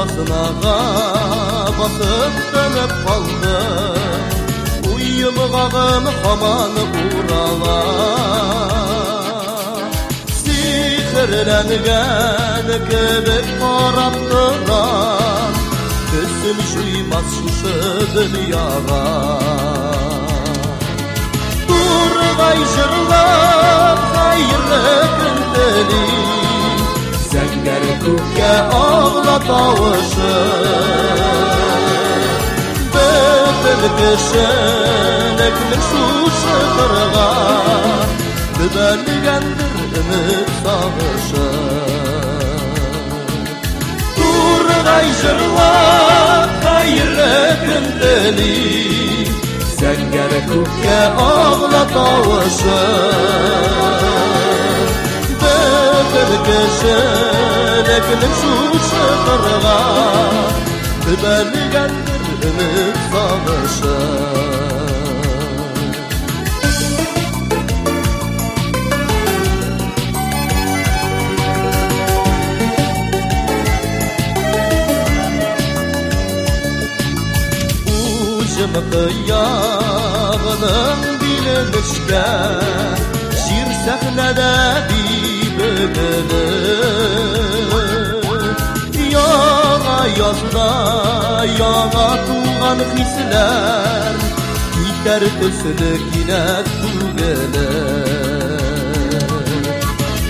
Asınağa basıp dönüp kaldım Uyum ağım haman uğrala Sihirlengen gibi karaptıran Gözüm uymaz şu dünyaga Dur gayjırlap hayırlı gündeli Zenger kukke ağlatavuşı Böbül kışınıklı şu şıkırga Dübelgendir ümit sağışı Dur gayjırlap hayırlı gündeli. Zenger kukke ağlatavuşı Böbül kışınıklı şu şıkırga Dübelgendir ümit sağışı Ucum kıyağının bilinişke Şir səhnədə bir белеп яңа язда яңа туңган хисләр китәр төсле кинәт күңеле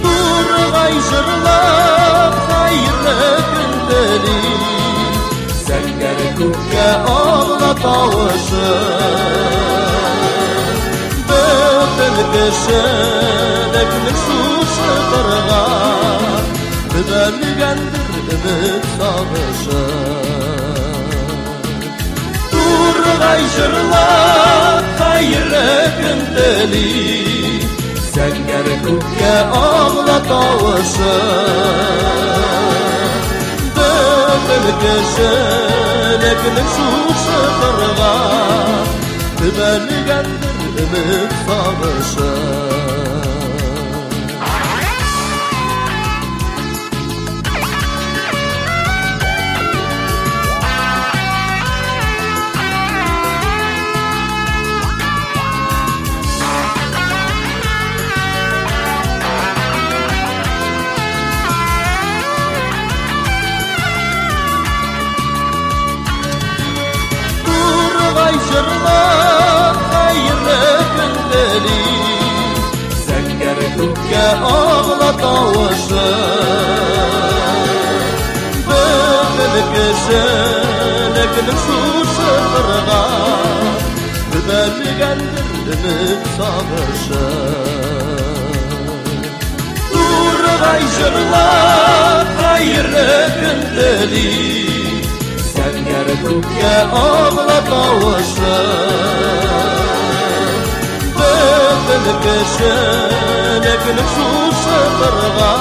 тургай жырлап хәерле көн тели сәңгәр күккә агла тавышы kışınıklı şu şıkırga Dübelgendir ümit sağışı Dur gayjırlap hayırlı gündelik Zenger kukke ağlatavuşı Böbül kışınıklı şu şıkırga Dübelgendir ümit sağışı beni Zekker tukke ağla tavaşı Bıkıl köşe nekil şu sırrına. Bıbeli gendirdim savaşı Dur gayşırla hayırlı gündeli. Zekker tukke ağla tavaşı Şıkırga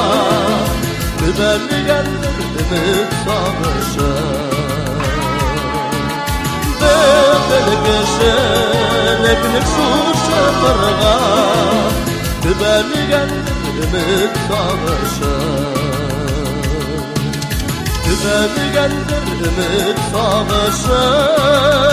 Dübelgendir ümit sağışı Böbül kışınıklı şu şıkırga Dübelgendir ümit sağışı Dübelgendir ümit sağışı